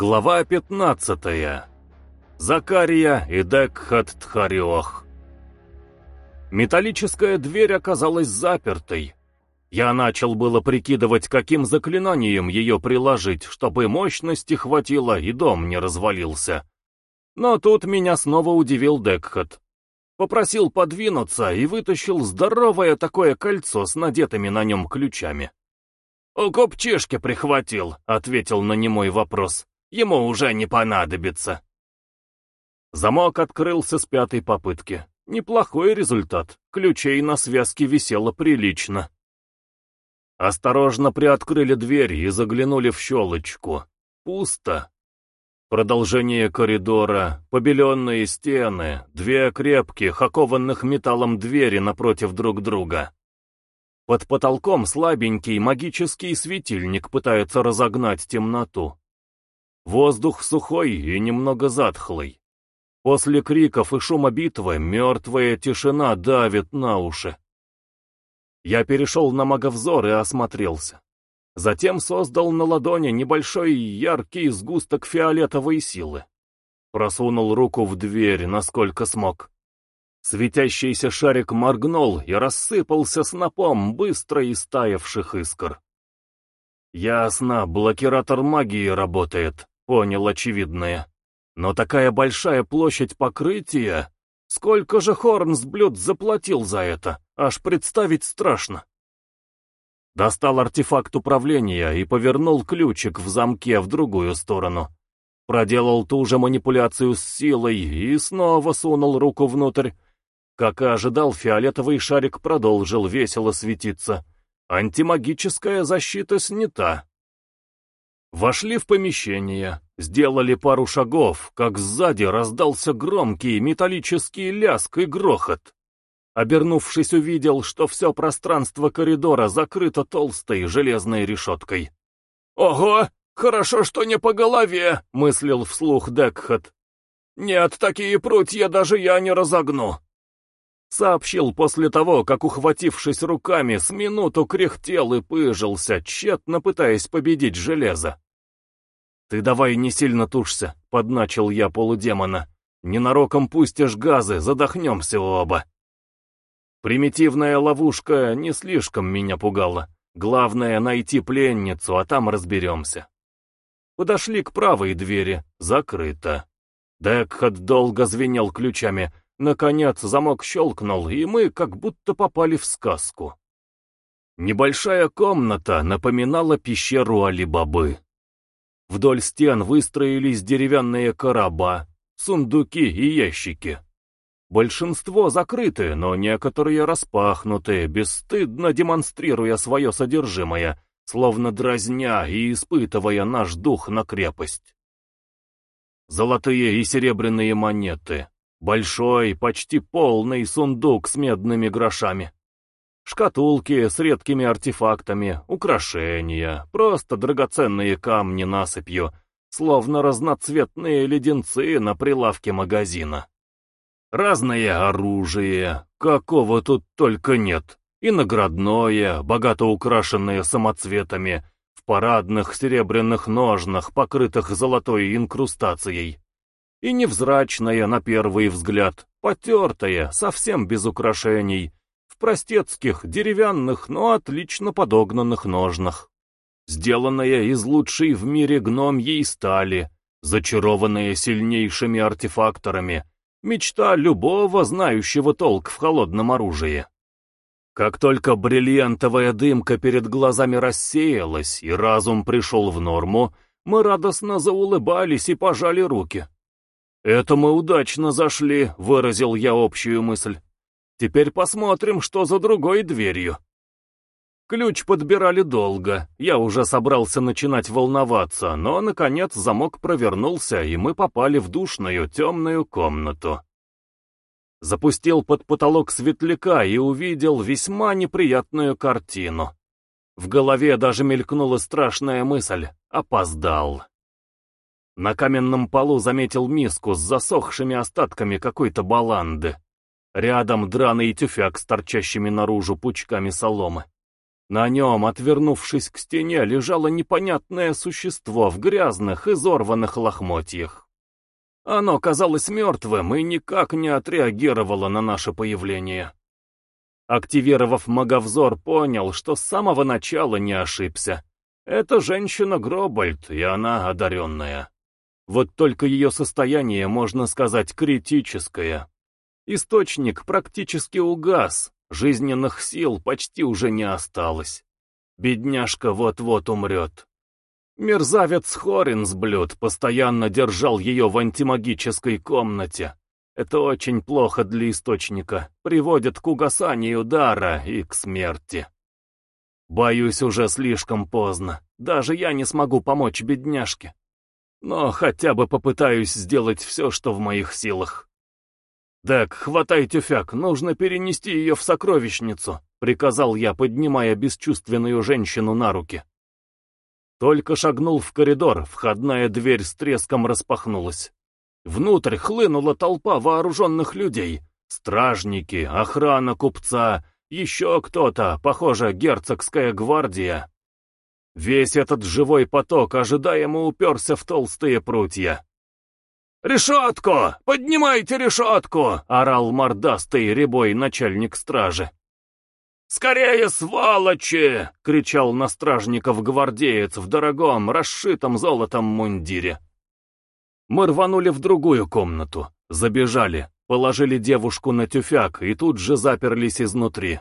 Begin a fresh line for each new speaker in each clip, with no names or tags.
Глава 15. Закария и Декхат Тхариох. Металлическая дверь оказалась запертой. Я начал было прикидывать, каким заклинанием ее приложить, чтобы мощности хватило и дом не развалился. Но тут меня снова удивил Декхат. Попросил подвинуться и вытащил здоровое такое кольцо с надетыми на нем ключами. «У купчишки прихватил», — ответил на немой вопрос. Ему уже не понадобится. Замок открылся с пятой попытки. Неплохой результат. Ключей на связке висело прилично. Осторожно приоткрыли дверь и заглянули в щелочку. Пусто. Продолжение коридора, побеленные стены, две крепких, окованных металлом двери напротив друг друга. Под потолком слабенький магический светильник пытается разогнать темноту. Воздух сухой и немного затхлый. После криков и шума битвы мертвая тишина давит на уши. Я перешел на маговзор и осмотрелся. Затем создал на ладони небольшой яркий сгусток фиолетовой силы. Просунул руку в дверь, насколько смог. Светящийся шарик моргнул и рассыпался снопом быстро истаявших искр. Ясно, блокиратор магии работает понял очевидное. Но такая большая площадь покрытия... Сколько же Хорнсблюд заплатил за это? Аж представить страшно. Достал артефакт управления и повернул ключик в замке в другую сторону. Проделал ту же манипуляцию с силой и снова сунул руку внутрь. Как и ожидал, фиолетовый шарик продолжил весело светиться. Антимагическая защита снята. Вошли в помещение, сделали пару шагов, как сзади раздался громкий металлический ляск и грохот. Обернувшись, увидел, что все пространство коридора закрыто толстой железной решеткой. «Ого! Хорошо, что не по голове!» — мыслил вслух Декхат. «Нет, такие прутья даже я не разогну!» Сообщил после того, как, ухватившись руками, с минуту кряхтел и пыжился, тщетно пытаясь победить железо. «Ты давай не сильно тушься», — подначил я полудемона. «Ненароком пустишь газы, задохнемся оба». Примитивная ловушка не слишком меня пугала. Главное — найти пленницу, а там разберемся. Подошли к правой двери. Закрыто. Декхат долго звенел ключами. Наконец замок щелкнул, и мы как будто попали в сказку. Небольшая комната напоминала пещеру Али-Бабы. Вдоль стен выстроились деревянные короба, сундуки и ящики. Большинство закрыты, но некоторые распахнуты, бесстыдно демонстрируя свое содержимое, словно дразня и испытывая наш дух на крепость. Золотые и серебряные монеты, Большой, почти полный сундук с медными грошами. Шкатулки с редкими артефактами, украшения, просто драгоценные камни насыпью, словно разноцветные леденцы на прилавке магазина. Разное оружие, какого тут только нет, и наградное, богато украшенное самоцветами, в парадных серебряных ножнах, покрытых золотой инкрустацией и невзрачная на первый взгляд, потертая, совсем без украшений, простецких, деревянных, но отлично подогнанных ножнах. Сделанная из лучшей в мире гномьей стали, зачарованная сильнейшими артефакторами, мечта любого знающего толк в холодном оружии. Как только бриллиантовая дымка перед глазами рассеялась и разум пришел в норму, мы радостно заулыбались и пожали руки. «Это мы удачно зашли», — выразил я общую мысль. «Теперь посмотрим, что за другой дверью». Ключ подбирали долго, я уже собрался начинать волноваться, но, наконец, замок провернулся, и мы попали в душную темную комнату. Запустил под потолок светляка и увидел весьма неприятную картину. В голове даже мелькнула страшная мысль «опоздал». На каменном полу заметил миску с засохшими остатками какой-то баланды. Рядом драный тюфяк с торчащими наружу пучками соломы. На нем, отвернувшись к стене, лежало непонятное существо в грязных, изорванных лохмотьях. Оно казалось мертвым и никак не отреагировало на наше появление. Активировав маговзор, понял, что с самого начала не ошибся. Это женщина Гробальд, и она одаренная. Вот только ее состояние, можно сказать, критическое. Источник практически угас, жизненных сил почти уже не осталось. Бедняжка вот-вот умрет. Мерзавец Хоринсблюд постоянно держал ее в антимагической комнате. Это очень плохо для источника, приводит к угасанию дара и к смерти. Боюсь, уже слишком поздно. Даже я не смогу помочь бедняжке. Но хотя бы попытаюсь сделать все, что в моих силах. «Дек, хватай тюфяк, нужно перенести ее в сокровищницу», — приказал я, поднимая бесчувственную женщину на руки. Только шагнул в коридор, входная дверь с треском распахнулась. Внутрь хлынула толпа вооруженных людей. Стражники, охрана купца, еще кто-то, похоже, герцогская гвардия. Весь этот живой поток ожидаемо уперся в толстые прутья. «Решетку! Поднимайте решетку!» — орал мордастый рябой начальник стражи. «Скорее, сволочи!» — кричал на стражников гвардеец в дорогом, расшитом золотом мундире. Мы рванули в другую комнату, забежали, Положили девушку на тюфяк и тут же заперлись изнутри.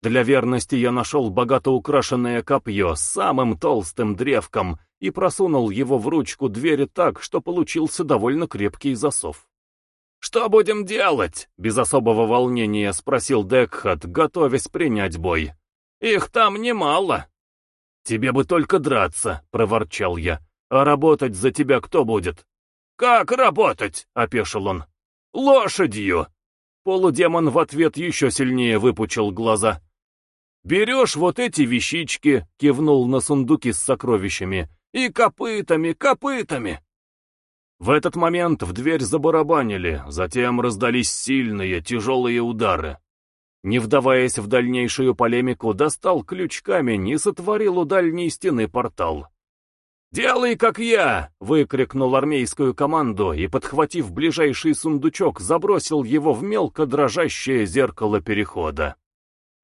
Для верности я нашел богато украшенное копье с самым толстым древком и просунул его в ручку двери так, что получился довольно крепкий засов. «Что будем делать?» — без особого волнения спросил Декхат, готовясь принять бой. «Их там немало». «Тебе бы только драться», — проворчал я. «А работать за тебя кто будет?» «Как работать?» — опешил он. «Лошадью!» Полудемон в ответ еще сильнее выпучил глаза. «Берешь вот эти вещички», — кивнул на сундуки с сокровищами, — «и копытами, копытами!» В этот момент в дверь забарабанили, затем раздались сильные, тяжелые удары. Не вдаваясь в дальнейшую полемику, достал ключ камень и сотворил у дальней стены портал. «Делай, как я!» — выкрикнул армейскую команду и, подхватив ближайший сундучок, забросил его в мелко дрожащее зеркало перехода.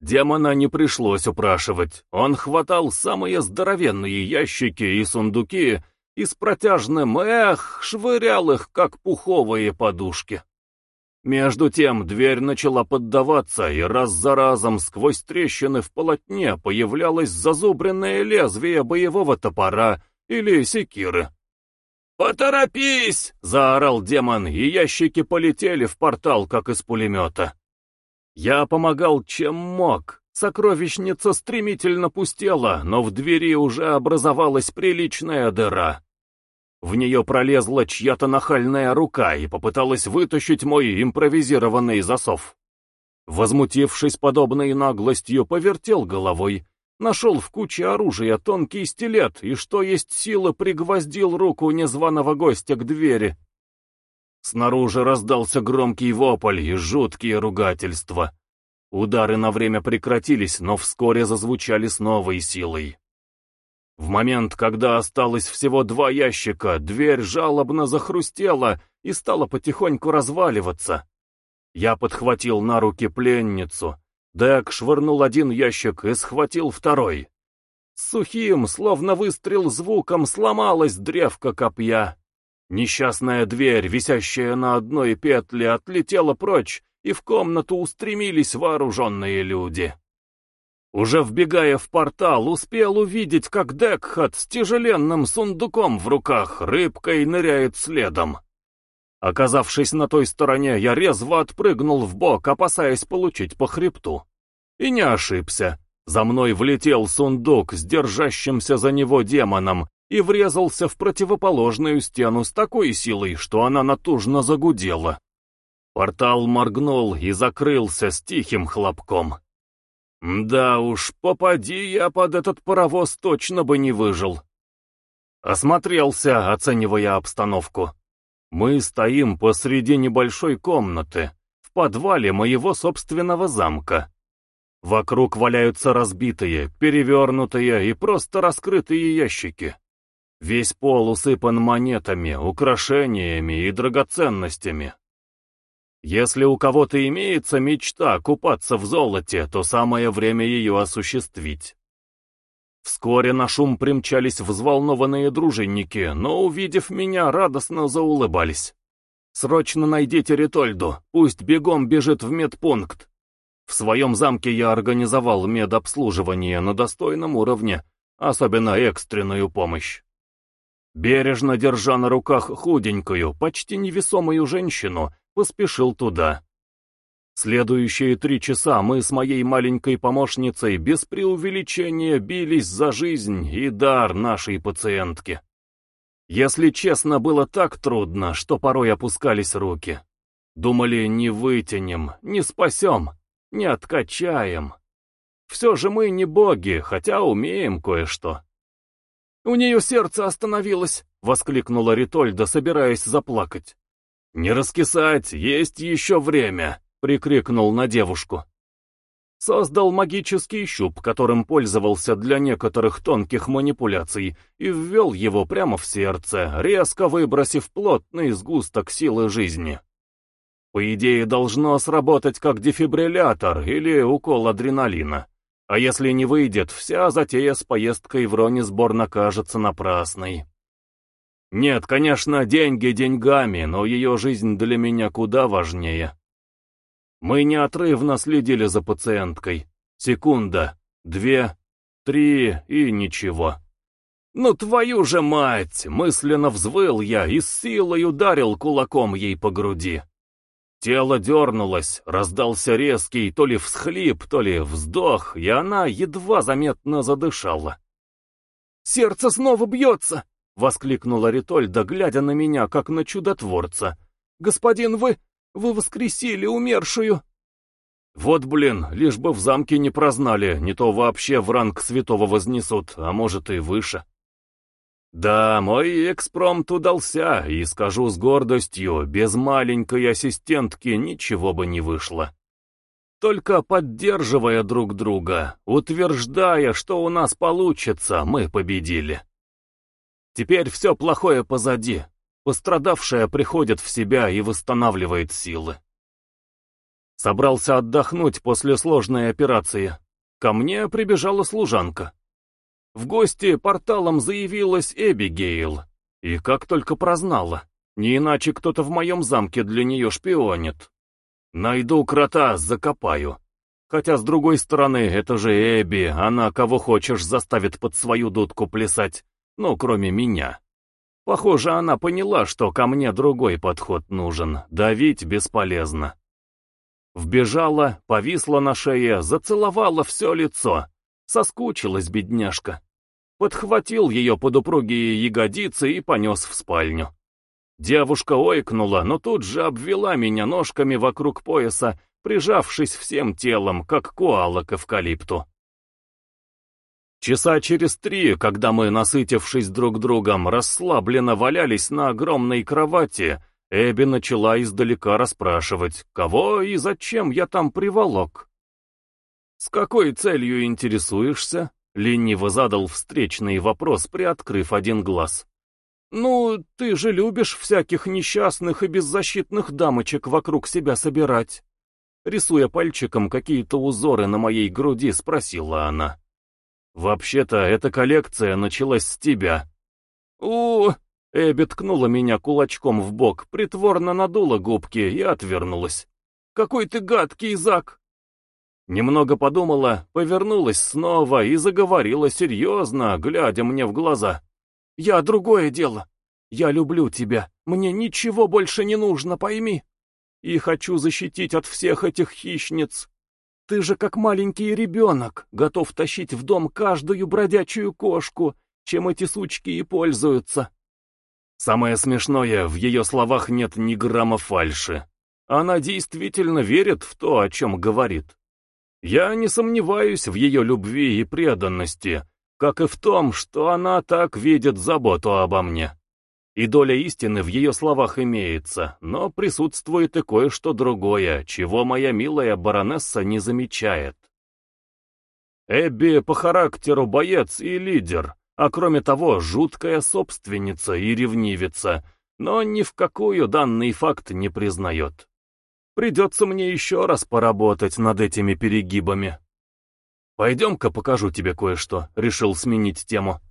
Демона не пришлось упрашивать. Он хватал самые здоровенные ящики и сундуки и с протяжным «эх» швырял их, как пуховые подушки. Между тем дверь начала поддаваться, и раз за разом сквозь трещины в полотне появлялось зазубренное лезвие боевого топора или секиры. «Поторопись!» — заорал демон, и ящики полетели в портал, как из пулемета. Я помогал, чем мог. Сокровищница стремительно пустела, но в двери уже образовалась приличная дыра. В нее пролезла чья-то нахальная рука и попыталась вытащить мой импровизированный засов. Возмутившись подобной наглостью, повертел головой Нашел в куче оружия тонкий стилет и, что есть силы, пригвоздил руку незваного гостя к двери. Снаружи раздался громкий вопль и жуткие ругательства. Удары на время прекратились, но вскоре зазвучали с новой силой. В момент, когда осталось всего два ящика, дверь жалобно захрустела и стала потихоньку разваливаться. Я подхватил на руки пленницу — Дек швырнул один ящик и схватил второй. Сухим, словно выстрел звуком, сломалась древко копья. Несчастная дверь, висящая на одной петле, отлетела прочь, и в комнату устремились вооруженные люди. Уже вбегая в портал, успел увидеть, как Декхат с тяжеленным сундуком в руках рыбкой ныряет следом. Оказавшись на той стороне, я резво отпрыгнул в бок, опасаясь получить по хребту. И не ошибся. За мной влетел сундук с держащимся за него демоном и врезался в противоположную стену с такой силой, что она натужно загудела. Портал моргнул и закрылся с тихим хлопком. Да уж, попади я под этот паровоз, точно бы не выжил. Осмотрелся, оценивая обстановку. Мы стоим посреди небольшой комнаты, в подвале моего собственного замка. Вокруг валяются разбитые, перевернутые и просто раскрытые ящики. Весь пол усыпан монетами, украшениями и драгоценностями. Если у кого-то имеется мечта купаться в золоте, то самое время ее осуществить. Вскоре на шум примчались взволнованные дружинники, но, увидев меня, радостно заулыбались. «Срочно найдите Ритольду, пусть бегом бежит в медпункт». В своем замке я организовал медобслуживание на достойном уровне, особенно экстренную помощь. Бережно держа на руках худенькую, почти невесомую женщину, поспешил туда. Следующие три часа мы с моей маленькой помощницей без преувеличения бились за жизнь и дар нашей пациентки. Если честно, было так трудно, что порой опускались руки. Думали, не вытянем, не спасем, не откачаем. Все же мы не боги, хотя умеем кое-что. «У нее сердце остановилось!» — воскликнула Ритольда, собираясь заплакать. «Не раскисать, есть еще время!» — прикрикнул на девушку. Создал магический щуп, которым пользовался для некоторых тонких манипуляций, и ввел его прямо в сердце, резко выбросив плотный сгусток силы жизни. По идее, должно сработать как дефибриллятор или укол адреналина. А если не выйдет, вся затея с поездкой в Ронисборн окажется напрасной. Нет, конечно, деньги деньгами, но ее жизнь для меня куда важнее. Мы неотрывно следили за пациенткой. Секунда, две, три и ничего. «Ну твою же мать!» — мысленно взвыл я и с силой ударил кулаком ей по груди. Тело дернулось, раздался резкий то ли всхлип, то ли вздох, и она едва заметно задышала. «Сердце снова бьется!» — воскликнула Ритольда, глядя на меня, как на чудотворца. «Господин, вы... вы воскресили умершую!» «Вот блин, лишь бы в замке не прознали, не то вообще в ранг святого вознесут, а может и выше». Да, мой экспромт удался, и скажу с гордостью, без маленькой ассистентки ничего бы не вышло. Только поддерживая друг друга, утверждая, что у нас получится, мы победили. Теперь все плохое позади. Пострадавшая приходит в себя и восстанавливает силы. Собрался отдохнуть после сложной операции. Ко мне прибежала служанка. В гости порталом заявилась Эбигейл. И как только прознала. Не иначе кто-то в моем замке для нее шпионит. Найду крота, закопаю. Хотя, с другой стороны, это же Эбби, она кого хочешь заставит под свою дудку плясать, ну, кроме меня. Похоже, она поняла, что ко мне другой подход нужен, давить бесполезно. Вбежала, повисла на шее, зацеловала все лицо. Соскучилась бедняжка подхватил ее под упругие ягодицы и понес в спальню. Девушка ойкнула, но тут же обвела меня ножками вокруг пояса, прижавшись всем телом, как коала к эвкалипту. Часа через три, когда мы, насытившись друг другом, расслабленно валялись на огромной кровати, Эбби начала издалека расспрашивать, кого и зачем я там приволок. «С какой целью интересуешься?» Лениво задал встречный вопрос, приоткрыв один глаз. «Ну, ты же любишь всяких несчастных и беззащитных дамочек вокруг себя собирать?» Рисуя пальчиком какие-то узоры на моей груди, спросила она. «Вообще-то, эта коллекция началась с тебя». «У...» Эбби ткнула меня кулачком в бок, притворно надула губки и отвернулась. «Какой ты гадкий, Зак!» Немного подумала, повернулась снова и заговорила серьезно, глядя мне в глаза. «Я другое дело. Я люблю тебя. Мне ничего больше не нужно, пойми. И хочу защитить от всех этих хищниц. Ты же как маленький ребенок, готов тащить в дом каждую бродячую кошку, чем эти сучки и пользуются». Самое смешное, в ее словах нет ни грамма фальши. Она действительно верит в то, о чем говорит. Я не сомневаюсь в ее любви и преданности, как и в том, что она так видит заботу обо мне. И доля истины в ее словах имеется, но присутствует и кое-что другое, чего моя милая баронесса не замечает. Эбби по характеру боец и лидер, а кроме того жуткая собственница и ревнивица, но ни в какую данный факт не признает. Придется мне еще раз поработать над этими перегибами. «Пойдем-ка покажу тебе кое-что», — решил сменить тему.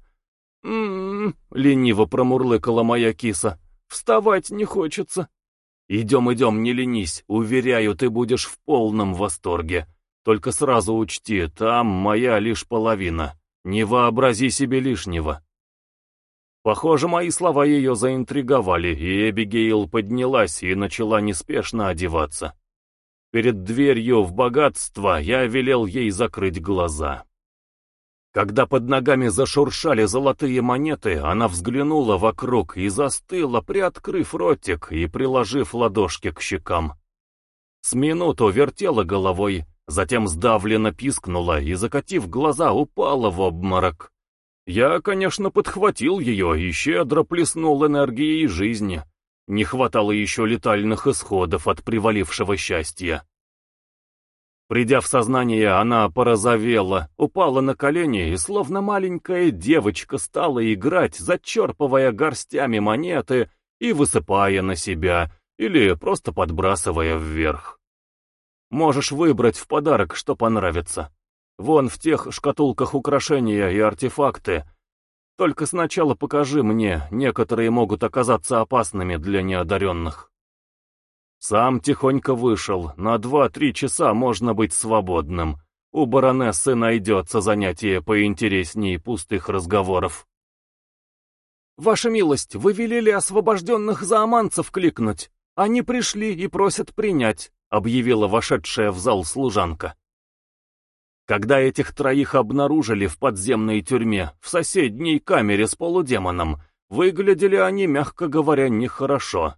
«М-м-м», лениво промурлыкала моя киса, — «вставать не хочется». «Идем, идем, не ленись, уверяю, ты будешь в полном восторге. Только сразу учти, там моя лишь половина. Не вообрази себе лишнего». Похоже, мои слова ее заинтриговали, и Эбигейл поднялась и начала неспешно одеваться. Перед дверью в богатство я велел ей закрыть глаза. Когда под ногами зашуршали золотые монеты, она взглянула вокруг и застыла, приоткрыв ротик и приложив ладошки к щекам. С минуту вертела головой, затем сдавленно пискнула и, закатив глаза, упала в обморок. Я, конечно, подхватил ее и щедро плеснул энергией жизни. Не хватало еще летальных исходов от привалившего счастья. Придя в сознание, она порозовела, упала на колени и, словно маленькая девочка, стала играть, зачерпывая горстями монеты и высыпая на себя, или просто подбрасывая вверх. Можешь выбрать в подарок, что понравится. Вон в тех шкатулках украшения и артефакты. Только сначала покажи мне, некоторые могут оказаться опасными для неодаренных. Сам тихонько вышел, на два-три часа можно быть свободным. У баронессы найдется занятие поинтереснее пустых разговоров. «Ваша милость, вы велели освобожденных зааманцев кликнуть. Они пришли и просят принять», — объявила вошедшая в зал служанка. Когда этих троих обнаружили в подземной тюрьме, в соседней камере с полудемоном, выглядели они, мягко говоря, нехорошо.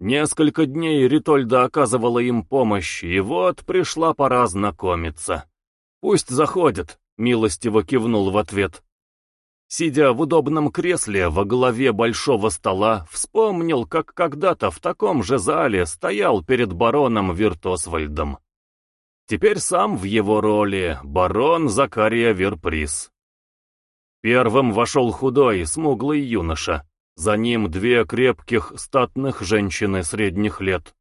Несколько дней Ритольда оказывала им помощь, и вот пришла пора знакомиться. «Пусть заходят», — милостиво кивнул в ответ. Сидя в удобном кресле во главе большого стола, вспомнил, как когда-то в таком же зале стоял перед бароном Виртосвальдом. Теперь сам в его роли барон Закария Верприс. Первым вошел худой, смуглый юноша. За ним две крепких, статных женщины средних лет.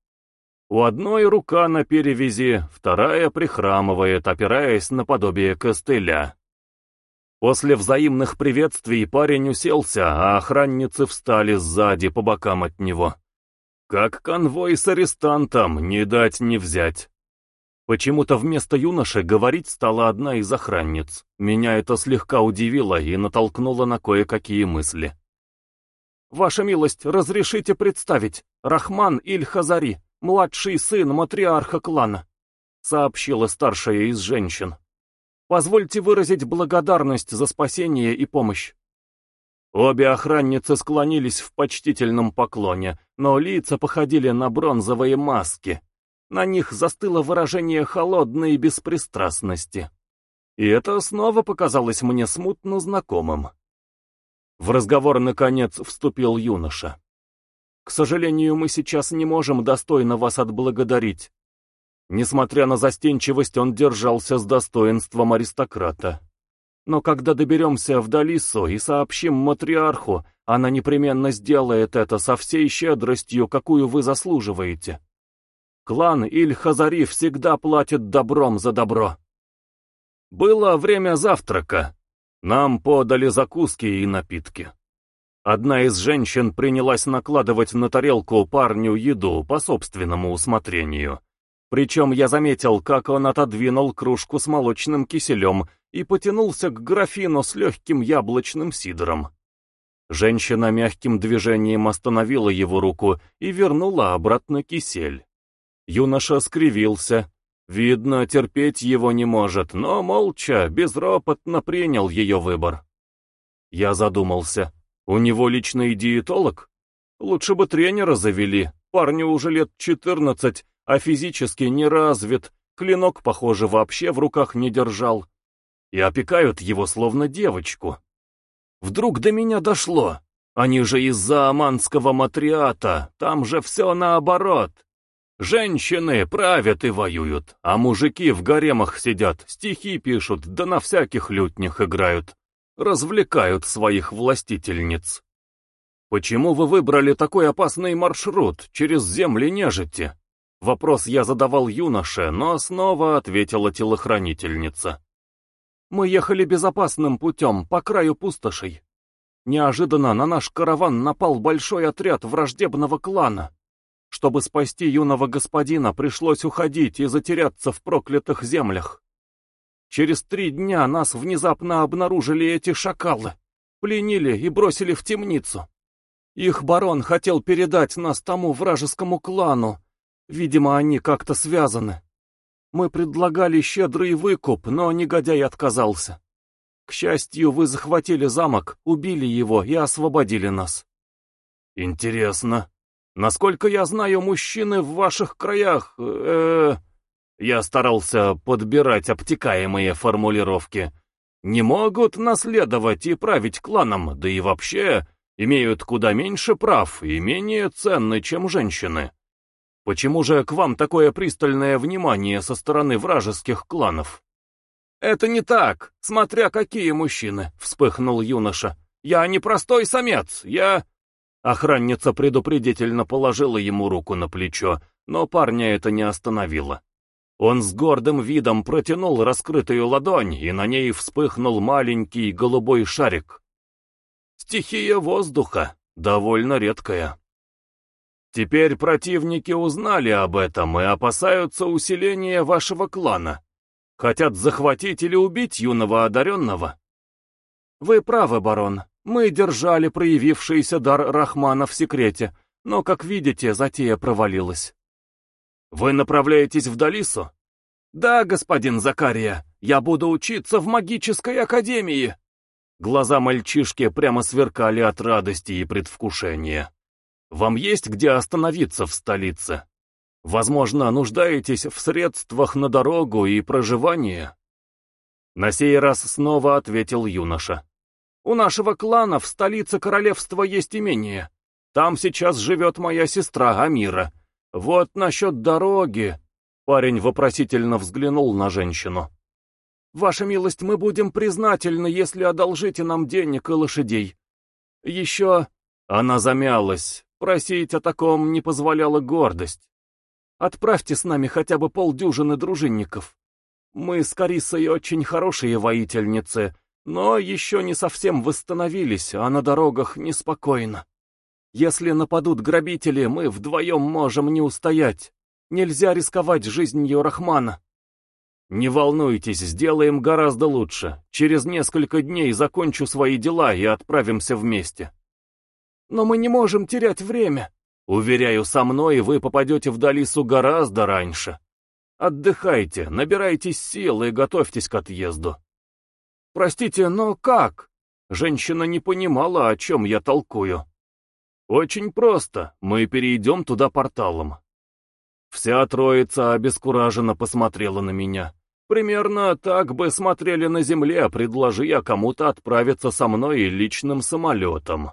У одной рука на перевязи, вторая прихрамывает, опираясь на подобие костыля. После взаимных приветствий парень уселся, а охранницы встали сзади по бокам от него. Как конвой с арестантом, не дать не взять. Почему-то вместо юноши говорить стала одна из охранниц. Меня это слегка удивило и натолкнуло на кое-какие мысли. «Ваша милость, разрешите представить, Рахман Иль-Хазари, младший сын матриарха клана», сообщила старшая из женщин. «Позвольте выразить благодарность за спасение и помощь». Обе охранницы склонились в почтительном поклоне, но лица походили на бронзовые маски. На них застыло выражение холодной беспристрастности. И это снова показалось мне смутно знакомым. В разговор, наконец, вступил юноша. «К сожалению, мы сейчас не можем достойно вас отблагодарить». Несмотря на застенчивость, он держался с достоинством аристократа. Но когда доберемся в Далису и сообщим матриарху, она непременно сделает это со всей щедростью, какую вы заслуживаете. Клан Иль-Хазари всегда платит добром за добро. Было время завтрака. Нам подали закуски и напитки. Одна из женщин принялась накладывать на тарелку парню еду по собственному усмотрению. Причем я заметил, как он отодвинул кружку с молочным киселем и потянулся к графину с легким яблочным сидром. Женщина мягким движением остановила его руку и вернула обратно кисель. Юноша скривился, Видно, терпеть его не может, но молча, безропотно принял ее выбор. Я задумался. У него личный диетолог? Лучше бы тренера завели. Парню уже лет четырнадцать, а физически не развит, клинок, похоже, вообще в руках не держал. И опекают его словно девочку. Вдруг до меня дошло. Они же из-за аманского матриата, там же все наоборот. Женщины правят и воюют, а мужики в гаремах сидят, стихи пишут, да на всяких лютнях играют. Развлекают своих властительниц. Почему вы выбрали такой опасный маршрут через земли нежити? Вопрос я задавал юноше, но снова ответила телохранительница. Мы ехали безопасным путем, по краю пустошей. Неожиданно на наш караван напал большой отряд враждебного клана. Чтобы спасти юного господина, пришлось уходить и затеряться в проклятых землях. Через три дня нас внезапно обнаружили эти шакалы, пленили и бросили в темницу. Их барон хотел передать нас тому вражескому клану. Видимо, они как-то связаны. Мы предлагали щедрый выкуп, но негодяй отказался. К счастью, вы захватили замок, убили его и освободили нас. Интересно. Насколько я знаю, мужчины в ваших краях... Э, я старался подбирать обтекаемые формулировки. Не могут наследовать и править кланом, да и вообще имеют куда меньше прав и менее ценны, чем женщины. Почему же к вам такое пристальное внимание со стороны вражеских кланов? «Это не так, смотря какие мужчины», — вспыхнул юноша. «Я не простой самец, я...» Охранница предупредительно положила ему руку на плечо, но парня это не остановило. Он с гордым видом протянул раскрытую ладонь, и на ней вспыхнул маленький голубой шарик. Стихия воздуха, довольно редкая. Теперь противники узнали об этом и опасаются усиления вашего клана. Хотят захватить или убить юного одаренного. Вы правы, барон. Мы держали проявившийся дар Рахмана в секрете, но, как видите, затея провалилась. Вы направляетесь в Далису? Да, господин Закария, я буду учиться в магической академии. Глаза мальчишки прямо сверкали от радости и предвкушения. Вам есть где остановиться в столице? Возможно, нуждаетесь в средствах на дорогу и проживание? На сей раз снова ответил юноша. У нашего клана в столице королевства есть имение. Там сейчас живет моя сестра Амира. Вот насчет дороги. Парень вопросительно взглянул на женщину. Ваша милость, мы будем признательны, если одолжите нам денег и лошадей. Еще... Она замялась. Просить о таком не позволяла гордость. Отправьте с нами хотя бы полдюжины дружинников. Мы с Карисой очень хорошие воительницы, но еще не совсем восстановились, а на дорогах неспокойно. Если нападут грабители, мы вдвоем можем не устоять. Нельзя рисковать жизнью Рахмана. Не волнуйтесь, сделаем гораздо лучше. Через несколько дней закончу свои дела и отправимся вместе. Но мы не можем терять время. Уверяю, со мной вы попадете в Далису гораздо раньше. Отдыхайте, набирайтесь сил и готовьтесь к отъезду. Простите, но как? Женщина не понимала, о чем я толкую. Очень просто, мы перейдем туда порталом. Вся троица обескураженно посмотрела на меня. Примерно так бы смотрели на земле, предложи я кому-то отправиться со мной личным самолетом.